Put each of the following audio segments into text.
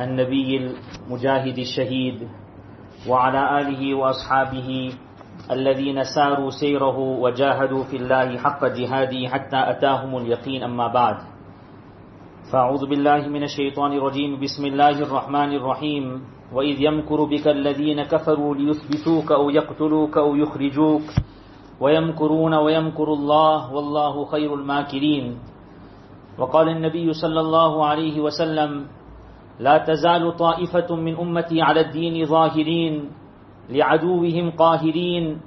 النبي المجاهد الشهيد وعلى آله وأصحابه الذين ساروا سيره وجاهدوا في الله حق جهاده حتى أتاهم اليقين. أما بعد فأعوذ بالله من الشيطان الرجيم. بسم الله الرحمن الرحيم. وإذ يمكر بك الذين كفروا ليثبتوك أو يقتلوك أو يخرجوك. ويمكرون ويمكر الله والله خير الماكرين. وقال النبي صلى الله عليه وسلم لا تزال طائفة من أمتي على الدين ظاهرين لعدوهم قاهرين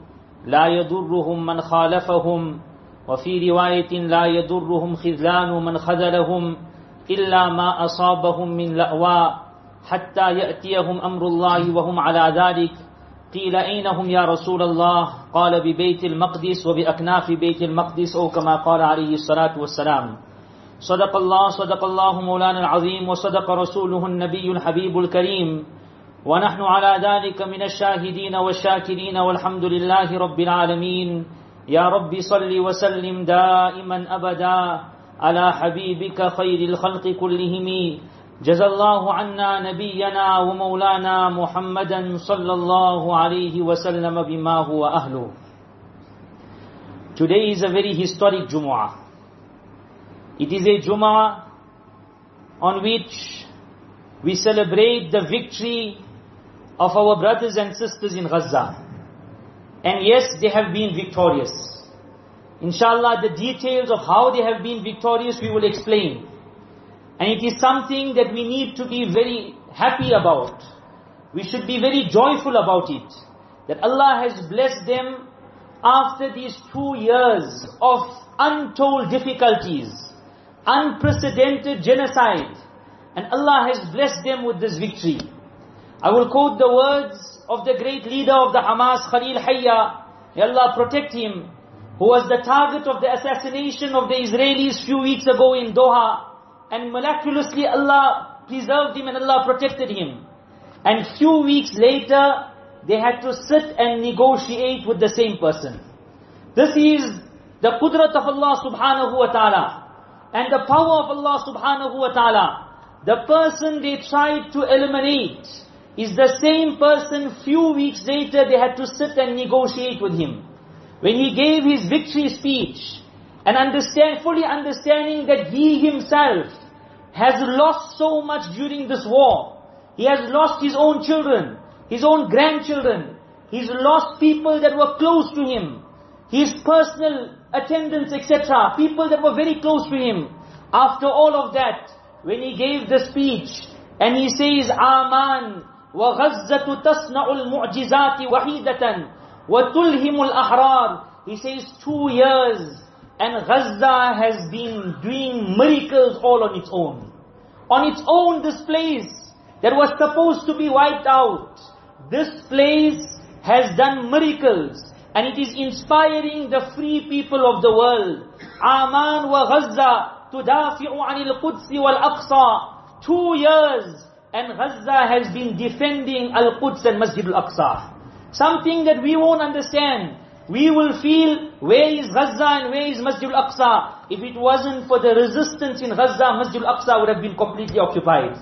لا يضرهم من خالفهم وفي رواية لا يضرهم خذلان من خذلهم إلا ما أصابهم من لأواء حتى يأتيهم أمر الله وهم على ذلك. قيل أين هم يا رسول الله؟ قال ببيت المقدس وبأكناف بيت المقدس أو كما قال عليه الصلاة والسلام. صدق الله صدق الله مولانا العظيم وصدق رسوله النبي الحبيب الكريم. ونحن على ذلك من الشاهدين والشاكرين والحمد لله رب العالمين. يا رب صل وسلم دائما أبدا على حبيبك خير الخلق كلهم. جزى الله عنا نبينا ومولانا محمدا صلى الله عليه وسلم بما هو أهله. Today is a very historic Jumu'ah. It is a Jumu'ah on which we celebrate the victory of our brothers and sisters in Gaza. And yes, they have been victorious. Inshallah, the details of how they have been victorious we will explain. And it is something that we need to be very happy about. We should be very joyful about it. That Allah has blessed them after these two years of untold difficulties, unprecedented genocide. And Allah has blessed them with this victory. I will quote the words of the great leader of the Hamas, Khalil Hayya. May Allah protect him, who was the target of the assassination of the Israelis few weeks ago in Doha. And miraculously Allah preserved him and Allah protected him. And few weeks later, they had to sit and negotiate with the same person. This is the qudrat of Allah subhanahu wa ta'ala. And the power of Allah subhanahu wa ta'ala. The person they tried to eliminate is the same person few weeks later they had to sit and negotiate with him. When he gave his victory speech, and understand, fully understanding that he himself has lost so much during this war. He has lost his own children, his own grandchildren. He's lost people that were close to him His personal attendants, etc. People that were very close to him. After all of that, when he gave the speech, and he says, Aman, وَغَزَّةُ تَصْنَعُ الْمُعْجِزَاتِ وَحِيدَةً وَتُلْهِمُ الْأَحْرَارِ He says, two years, and Gaza has been doing miracles all on its own. On its own, this place that was supposed to be wiped out, this place has done miracles. And it is inspiring the free people of the world. Aman wa Gaza tudafi'u anil Quds wal Aqsa. Two years and Gaza has been defending Al-Quds and Masjid al-Aqsa. Something that we won't understand. We will feel, where is Gaza and where is Masjid al-Aqsa? If it wasn't for the resistance in Gaza, Masjid al-Aqsa would have been completely occupied.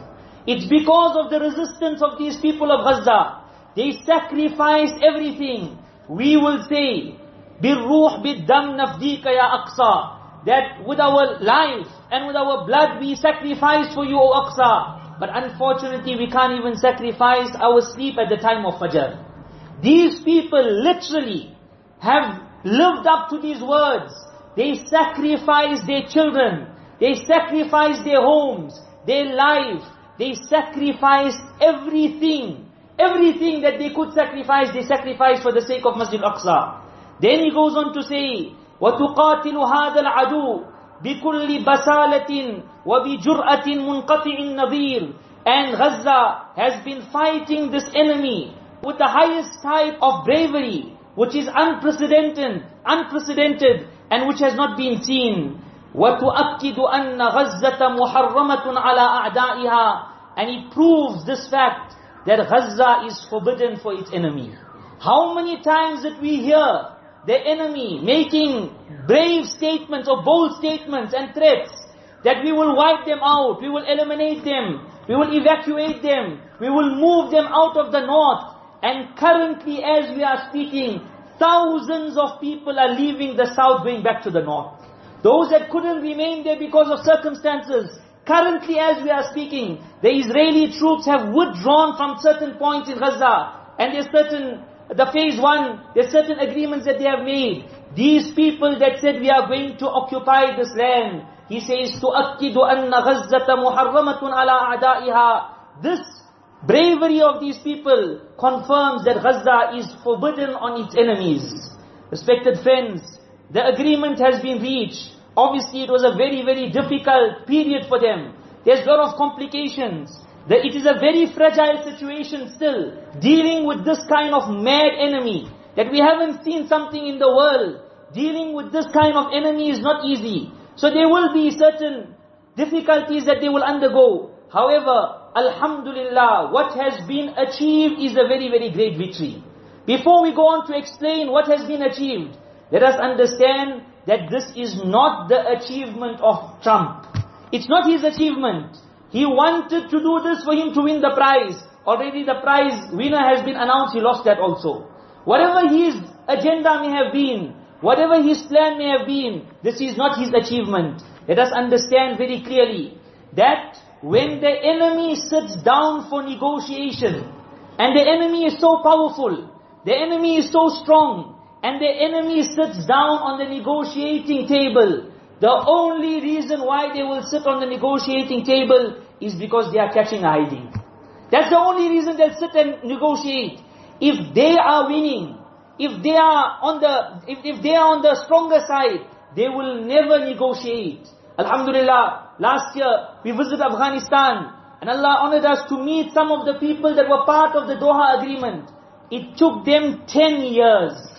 It's because of the resistance of these people of Gaza. They sacrificed everything We will say, بِالْرُوحِ بِالدَّمْ نَفْدِيكَ يَا Aqsa. That with our life and with our blood we sacrifice for you, O Aqsa. But unfortunately we can't even sacrifice our sleep at the time of Fajr. These people literally have lived up to these words. They sacrificed their children. They sacrificed their homes, their life. They sacrificed everything. Everything that they could sacrifice, they sacrificed for the sake of Masjid al-Aqsa. Then he goes on to say, وَتُقَاتِلُ هَذَا الْعَدُوِ بِكُلِّ بَسَالَةٍ وَبِجُرْأَةٍ مُنْقَطِعٍ نَظِيرٍ And Gaza has been fighting this enemy with the highest type of bravery, which is unprecedented, unprecedented, and which has not been seen. وَتُؤَكِّدُ أَنَّ غَزَّةَ مُحَرَّمَةٌ عَلَىٰ أَعْدَائِهَا And it proves this fact, that Gaza is forbidden for its enemy. How many times did we hear the enemy making brave statements or bold statements and threats that we will wipe them out, we will eliminate them. We will evacuate them. We will move them out of the north. And currently as we are speaking, thousands of people are leaving the south going back to the north. Those that couldn't remain there because of circumstances, currently as we are speaking, the Israeli troops have withdrawn from certain points in Gaza. And there's certain, the phase one, there's certain agreements that they have made. These people that said we are going to occupy this land, he says, تُؤَكِّدُ أَنَّ غَزَّةَ مُحَرَّمَةٌ عَلَىٰ أَعْدَائِهَا This bravery of these people confirms that Gaza is forbidden on its enemies. Respected friends, the agreement has been reached. Obviously it was a very, very difficult period for them. There's a lot of complications. It is a very fragile situation still, dealing with this kind of mad enemy, that we haven't seen something in the world. Dealing with this kind of enemy is not easy. So there will be certain difficulties that they will undergo. However, Alhamdulillah, what has been achieved is a very, very great victory. Before we go on to explain what has been achieved, let us understand that this is not the achievement of Trump. It's not his achievement. He wanted to do this for him to win the prize. Already the prize winner has been announced, he lost that also. Whatever his agenda may have been, Whatever his plan may have been, this is not his achievement. Let us understand very clearly that when the enemy sits down for negotiation, and the enemy is so powerful, the enemy is so strong, and the enemy sits down on the negotiating table, the only reason why they will sit on the negotiating table is because they are catching a hiding. That's the only reason they'll sit and negotiate. If they are winning, if they are on the, if, if they are on the stronger side, they will never negotiate. Alhamdulillah, last year we visited Afghanistan and Allah honored us to meet some of the people that were part of the Doha agreement. It took them 10 years.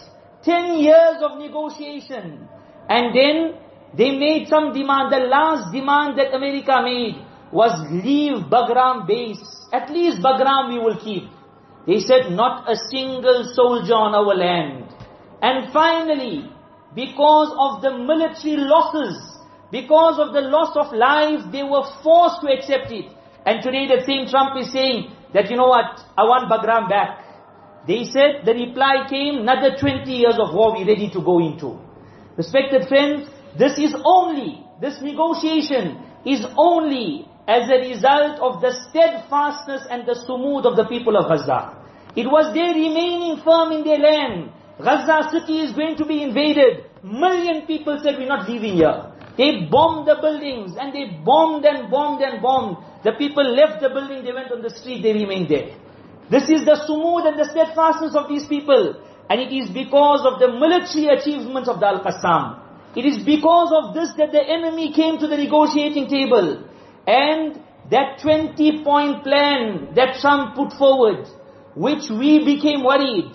10 years of negotiation. And then they made some demand. The last demand that America made was leave Bagram base. At least Bagram we will keep. They said, not a single soldier on our land. And finally, because of the military losses, because of the loss of life, they were forced to accept it. And today the same Trump is saying that, you know what, I want Bagram back. They said, the reply came, another 20 years of war we're ready to go into. Respected friends, this is only, this negotiation is only as a result of the steadfastness and the sumud of the people of Gaza. It was their remaining firm in their land. Gaza city is going to be invaded. Million people said, we're not leaving here. They bombed the buildings and they bombed and bombed and bombed. The people left the building, they went on the street, they remained there. This is the sumud and the steadfastness of these people. And it is because of the military achievements of the Al-Qassam. It is because of this that the enemy came to the negotiating table. And that 20 point plan that Trump put forward, which we became worried,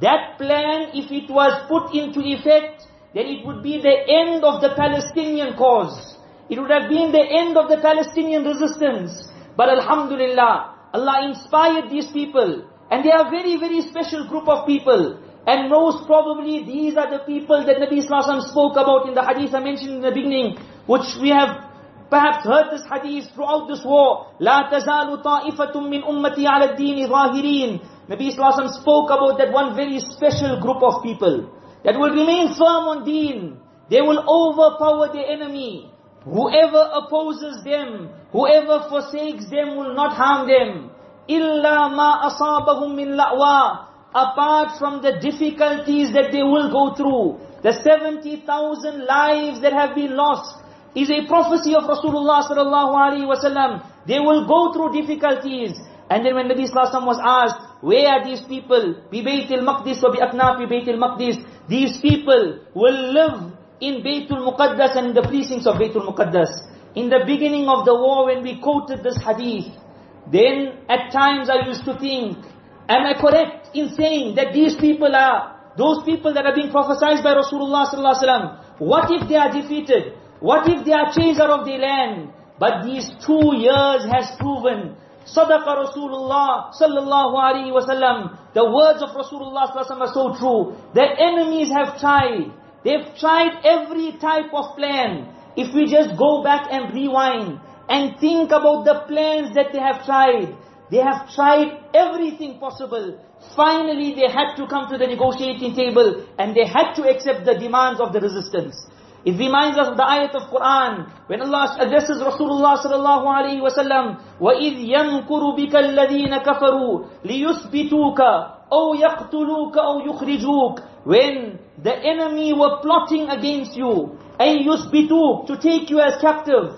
that plan, if it was put into effect, then it would be the end of the Palestinian cause. It would have been the end of the Palestinian resistance. But Alhamdulillah, Allah inspired these people. And they are a very, very special group of people. And most probably these are the people that Nabi Islam spoke about in the hadith I mentioned in the beginning, which we have perhaps heard this hadith throughout this war. لا تزال طائفة من أمتي على الدين ظاهرين. Nabi Sallallahu spoke about that one very special group of people that will remain firm on deen. They will overpower the enemy. Whoever opposes them, whoever forsakes them will not harm them. Illa ma asabahum min la'wa. Apart from the difficulties that they will go through, the 70,000 lives that have been lost is a prophecy of Rasulullah sallallahu alaihi wasallam. They will go through difficulties. And then when Nabi sallallahu was asked, where are these people? Bi baytil maqdis wa bi Aknaf bi baytil maqdis. These people will live in Baytul Muqaddas and the precincts of Baytul Muqaddas. In the beginning of the war when we quoted this hadith, then at times I used to think, am I correct in saying that these people are those people that are being prophesied by Rasulullah sallallahu alaihi wasallam? What if they are defeated? What if they are chased out of their land? But these two years has proven Sadaqa Rasulullah sallallahu alaihi wasallam. The words of Rasulullah sallallahu are so true. The enemies have tried. They've tried every type of plan. If we just go back and rewind, and think about the plans that they have tried. They have tried everything possible. Finally, they had to come to the negotiating table and they had to accept the demands of the resistance. It reminds us of the ayat of Quran when Allah addresses Rasulullah sallallahu alaihi wasallam, وَإِذْ يَمْكُرُ بِكَ الَّذِينَ كَفَرُوا لِيُثْبِتُوكَ أَوْ يَقْتُلُوكَ أَوْ يُخْرِجُوكَ When the enemy were plotting against you, أَيْ يُثْبِتُوكَ To take you as captive,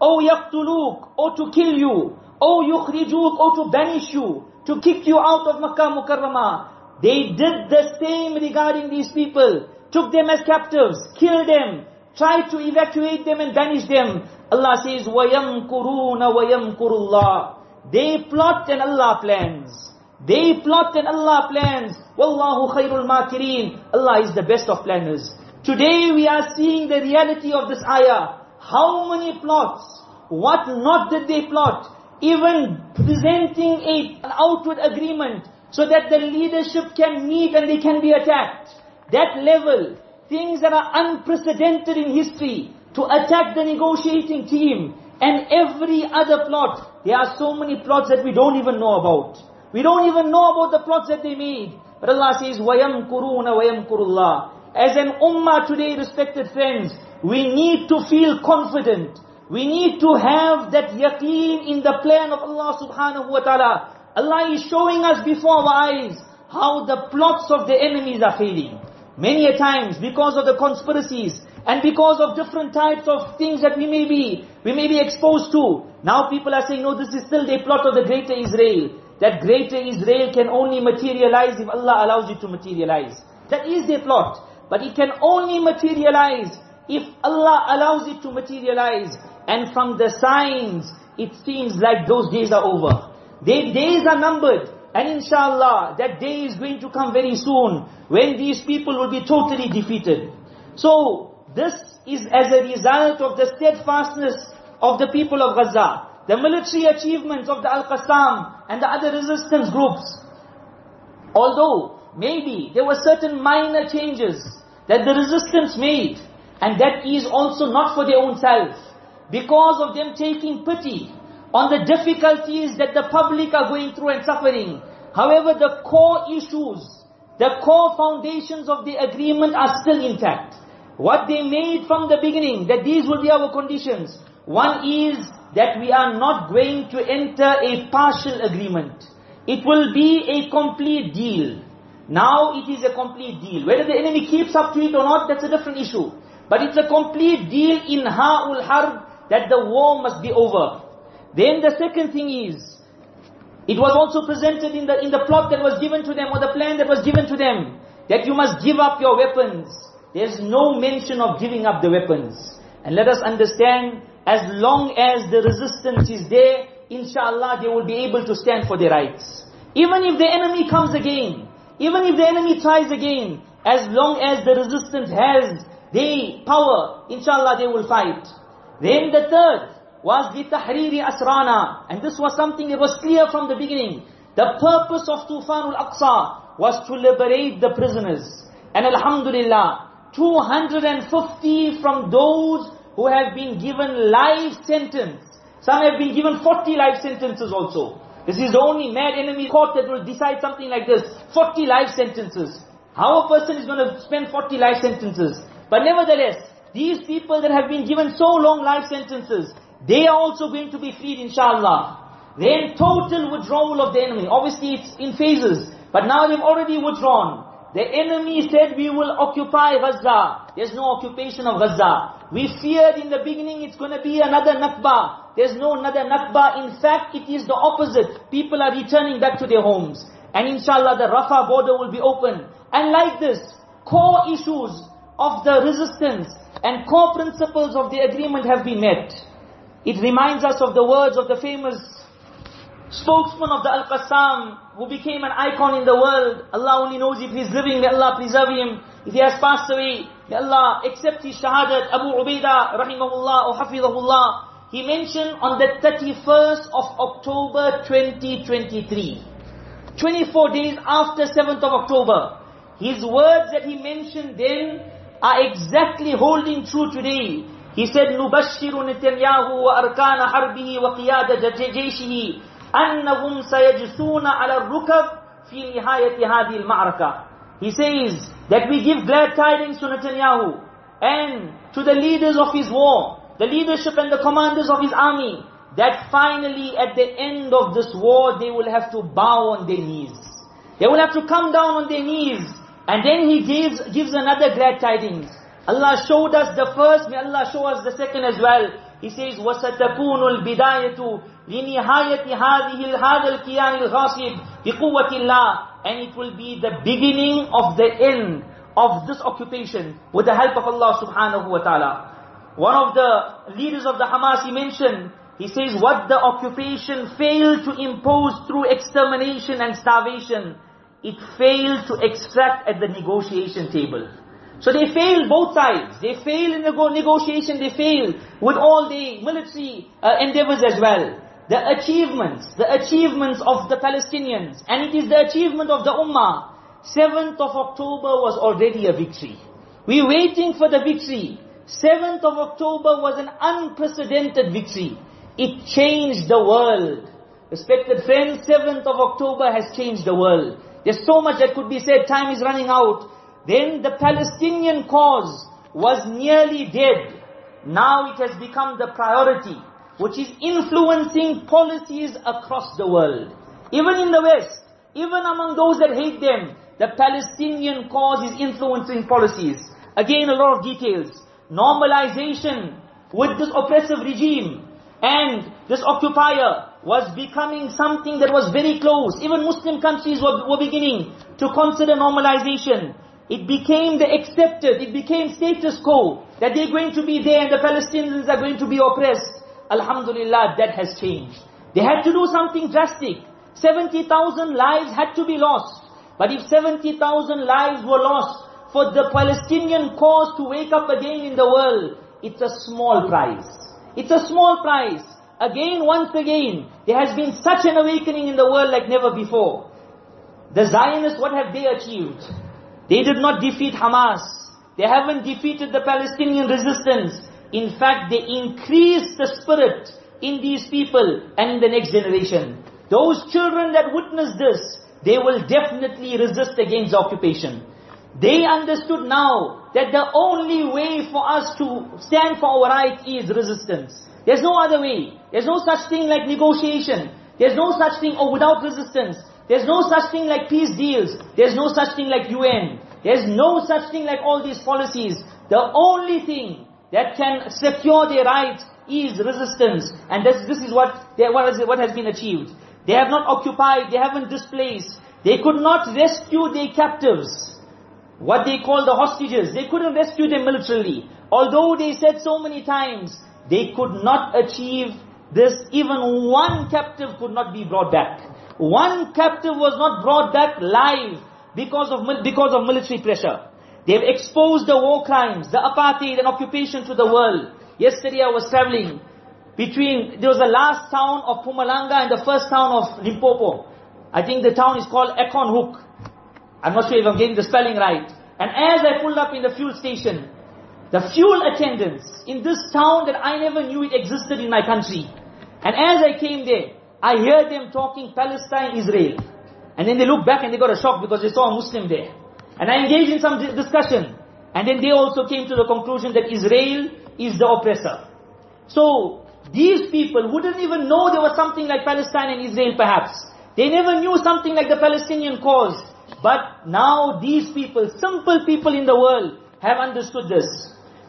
أَوْ يَقْتُلُوكَ Or to kill you, أَوْ يُخْرِجُوكَ Or to banish you, to kick you out of Makkah Mukarramah. They did the same regarding these people took them as captives, killed them, tried to evacuate them and banish them. Allah says, وَيَمْكُرُونَ وَيَمْكُرُ اللَّهِ They plot and Allah plans. They plot and Allah plans. Wallahu khairul makirin. Allah is the best of planners. Today we are seeing the reality of this ayah. How many plots? What not did they plot? Even presenting a, an outward agreement so that the leadership can meet and they can be attacked that level, things that are unprecedented in history, to attack the negotiating team, and every other plot. There are so many plots that we don't even know about. We don't even know about the plots that they made. But Allah says, وَيَمْكُرُونَ وَيَمْكُرُ اللَّهِ As an ummah today, respected friends, we need to feel confident. We need to have that yaqeen in the plan of Allah subhanahu wa ta'ala. Allah is showing us before our eyes how the plots of the enemies are failing. Many a times, because of the conspiracies, and because of different types of things that we may be, we may be exposed to. Now people are saying, no, this is still the plot of the greater Israel. That greater Israel can only materialize if Allah allows it to materialize. That is their plot. But it can only materialize if Allah allows it to materialize. And from the signs, it seems like those days are over. Their days are numbered. And inshallah, that day is going to come very soon when these people will be totally defeated. So, this is as a result of the steadfastness of the people of Gaza, the military achievements of the Al-Qassam and the other resistance groups. Although, maybe there were certain minor changes that the resistance made, and that is also not for their own self, because of them taking pity on the difficulties that the public are going through and suffering. However, the core issues, the core foundations of the agreement are still intact. What they made from the beginning, that these will be our conditions. One is that we are not going to enter a partial agreement. It will be a complete deal. Now it is a complete deal. Whether the enemy keeps up to it or not, that's a different issue. But it's a complete deal in ha'ul harb that the war must be over. Then the second thing is, it was also presented in the, in the plot that was given to them, or the plan that was given to them, that you must give up your weapons. There's no mention of giving up the weapons. And let us understand, as long as the resistance is there, inshallah they will be able to stand for their rights. Even if the enemy comes again, even if the enemy tries again, as long as the resistance has the power, inshallah they will fight. Then the third, was the tahriri asrana. And this was something that was clear from the beginning. The purpose of Tufanul Aqsa was to liberate the prisoners. And Alhamdulillah, 250 from those who have been given life sentence. Some have been given 40 life sentences also. This is the only mad enemy court that will decide something like this. 40 life sentences. How a person is going to spend 40 life sentences? But nevertheless, these people that have been given so long life sentences, they are also going to be freed inshallah. Then total withdrawal of the enemy. Obviously it's in phases. But now they've already withdrawn. The enemy said we will occupy Gaza. There's no occupation of Gaza. We feared in the beginning it's going to be another Nakba. There's no another Nakba. In fact, it is the opposite. People are returning back to their homes. And inshallah the Rafah border will be open. And like this, core issues of the resistance and core principles of the agreement have been met. It reminds us of the words of the famous spokesman of the Al-Qassam, who became an icon in the world. Allah only knows if he's living, may Allah preserve him. If he has passed away, may Allah accept his shahadat. Abu Ubaidah, rahimahullah, or hafidhahullah. He mentioned on the 31st of October 2023. 24 days after 7th of October. His words that he mentioned then are exactly holding true today. He said, نبشر نتنياهو وأركان حربه وقيادة جيشه أنهم سيجسون على الركب في نهاية هذه المعركة. He says that we give glad tidings to Netanyahu and to the leaders of his war, the leadership and the commanders of his army, that finally at the end of this war they will have to bow on their knees. They will have to come down on their knees. And then he gives, gives another glad tidings. Allah showed us the first, may Allah show us the second as well. He says, وَسَتَكُونُ الْبِدَايَةُ لِنِهَايَةِ هَذِهِ هَذَا الْكِيَانِ الْغَاصِبِ بِقُوَّةِ اللَّهِ And it will be the beginning of the end of this occupation with the help of Allah subhanahu wa ta'ala. One of the leaders of the Hamas, he mentioned, he says what the occupation failed to impose through extermination and starvation, it failed to extract at the negotiation table. So they failed both sides. They failed in the negotiation, they failed with all the military uh, endeavors as well. The achievements, the achievements of the Palestinians, and it is the achievement of the Ummah. 7th of October was already a victory. We're waiting for the victory. 7th of October was an unprecedented victory. It changed the world. Respected friends, 7th of October has changed the world. There's so much that could be said, time is running out. Then the Palestinian cause was nearly dead. Now it has become the priority, which is influencing policies across the world. Even in the West, even among those that hate them, the Palestinian cause is influencing policies. Again, a lot of details. Normalization with this oppressive regime and this occupier was becoming something that was very close. Even Muslim countries were, were beginning to consider normalization. It became the accepted, it became status quo, that they're going to be there and the Palestinians are going to be oppressed. Alhamdulillah, that has changed. They had to do something drastic. 70,000 lives had to be lost. But if 70,000 lives were lost for the Palestinian cause to wake up again in the world, it's a small price. It's a small price. Again, once again, there has been such an awakening in the world like never before. The Zionists, what have they achieved? They did not defeat Hamas. They haven't defeated the Palestinian resistance. In fact, they increase the spirit in these people and in the next generation. Those children that witness this, they will definitely resist against occupation. They understood now that the only way for us to stand for our rights is resistance. There's no other way. There's no such thing like negotiation. There's no such thing or without resistance. There's no such thing like peace deals. There's no such thing like UN. There's no such thing like all these policies. The only thing that can secure their rights is resistance. And this, this is what, they, what, is, what has been achieved. They have not occupied, they haven't displaced. They could not rescue their captives. What they call the hostages. They couldn't rescue them militarily. Although they said so many times, they could not achieve this. Even one captive could not be brought back. One captive was not brought back live because of, because of military pressure. They've exposed the war crimes, the apartheid and occupation to the world. Yesterday I was traveling between, there was the last town of Mpumalanga and the first town of Limpopo. I think the town is called Acornhoek. I'm not sure if I'm getting the spelling right. And as I pulled up in the fuel station, the fuel attendants in this town that I never knew it existed in my country. And as I came there, I heard them talking Palestine, Israel. And then they looked back and they got a shock because they saw a Muslim there. And I engaged in some discussion. And then they also came to the conclusion that Israel is the oppressor. So, these people wouldn't even know there was something like Palestine and Israel perhaps. They never knew something like the Palestinian cause. But now these people, simple people in the world, have understood this.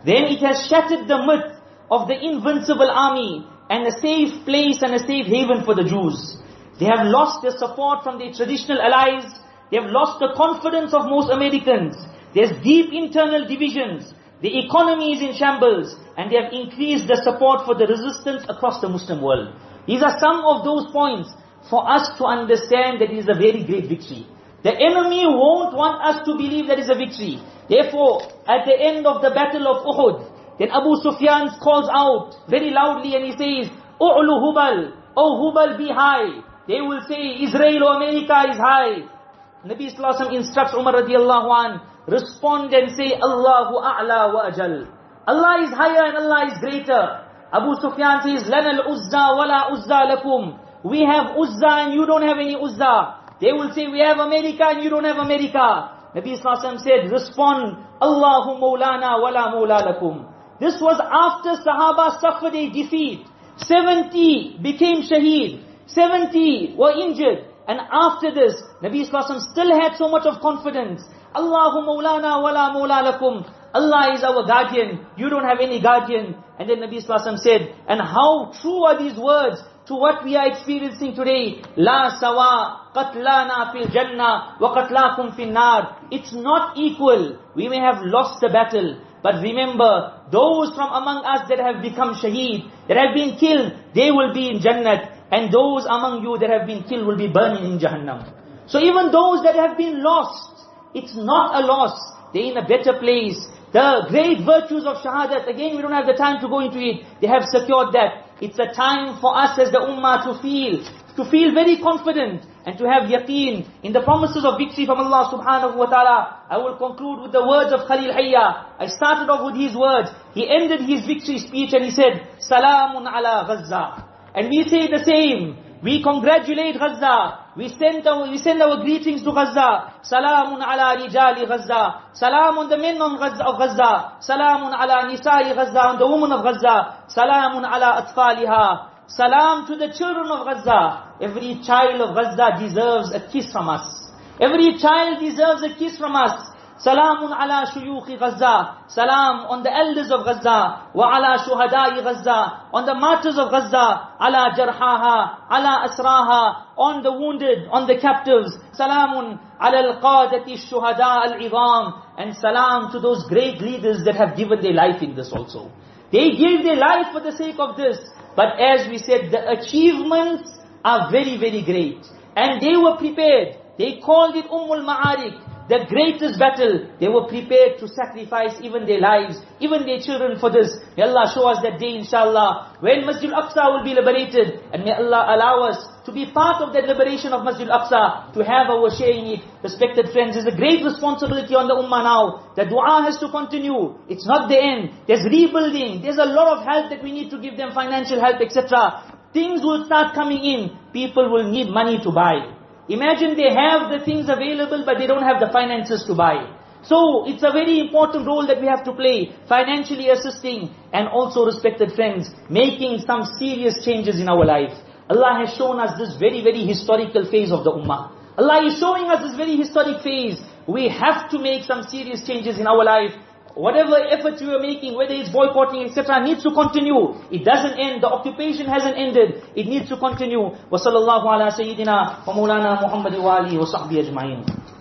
Then it has shattered the myth of the invincible army and a safe place and a safe haven for the Jews. They have lost their support from their traditional allies. They have lost the confidence of most Americans. There's deep internal divisions. The economy is in shambles. And they have increased the support for the resistance across the Muslim world. These are some of those points for us to understand that it is a very great victory. The enemy won't want us to believe there is a victory. Therefore, at the end of the battle of Uhud, then Abu Sufyan calls out very loudly and he says, U'lu Hubal, O Hubal be high. They will say, Israel or America is high. Nabi Sallallahu instructs Umar radiallahu an, respond and say, Allahu a'la wa ajal. Allah is higher and Allah is greater. Abu Sufyan says, Lana al-uzza wala uzza lakum. We have uzza and you don't have any uzza. They will say, we have America and you don't have America. Nabi Sallallahu said, respond, Allahu maulana wala maula lakum. This was after Sahaba suffered a defeat. 70 became shaheed. 70 were injured. And after this, Nabi Sallallahu still had so much of confidence. Allahu Mawlana wala Mawla lakum. Allah is our guardian. You don't have any guardian. And then Nabi Sallallahu said, and how true are these words? to what we are experiencing today. La sawa qatlana fil jannah wa qatlakum fil nar. It's not equal. We may have lost the battle. But remember, those from among us that have become shaheed, that have been killed, they will be in Jannat. And those among you that have been killed will be burning in Jahannam. So even those that have been lost, it's not a loss. They're in a better place. The great virtues of Shahadat, again we don't have the time to go into it. They have secured that. It's a time for us as the ummah to feel, to feel very confident and to have yaqeen in the promises of victory from Allah subhanahu wa ta'ala. I will conclude with the words of Khalil Hayya. I started off with his words. He ended his victory speech and he said, Salamun ala Gaza. And we say the same. We congratulate Gaza. We send our, we send our greetings to Gaza. Salamun ala rijali Gaza. Salam on the men of Gaza. Salamun ala nisa'i Gaza, on the women of Gaza. Salamun ala atfaliha. Salam to the children of Gaza. Every child of Gaza deserves a kiss from us. Every child deserves a kiss from us. Salamun ala shuyukhi Gaza. Salam on the elders of Gaza. Wa ala shuhadai Gaza. On the martyrs of Gaza. Ala jarhaha. Ala asraha. On the wounded. On the captives. Salamun ala al-qadati shuhada al-idam. And salam to those great leaders that have given their life in this also. They gave their life for the sake of this but as we said the achievements are very very great. And they were prepared. They called it Ummul Ma'arik the greatest battle, they were prepared to sacrifice even their lives, even their children for this. May Allah show us that day inshallah, when Masjid al-Aqsa will be liberated, and may Allah allow us to be part of that liberation of Masjid al-Aqsa, to have our share in it. Respected friends, it's a great responsibility on the ummah now. The dua has to continue. It's not the end. There's rebuilding. There's a lot of help that we need to give them, financial help, etc. Things will start coming in. People will need money to buy. Imagine they have the things available but they don't have the finances to buy. So it's a very important role that we have to play, financially assisting and also respected friends, making some serious changes in our life. Allah has shown us this very, very historical phase of the Ummah. Allah is showing us this very historic phase. We have to make some serious changes in our life Whatever efforts we are making, whether it's boycotting, etc., needs to continue. It doesn't end. The occupation hasn't ended. It needs to continue. وصلى الله على سيدنا ومولانا محمد وآله وصحبه أجمعين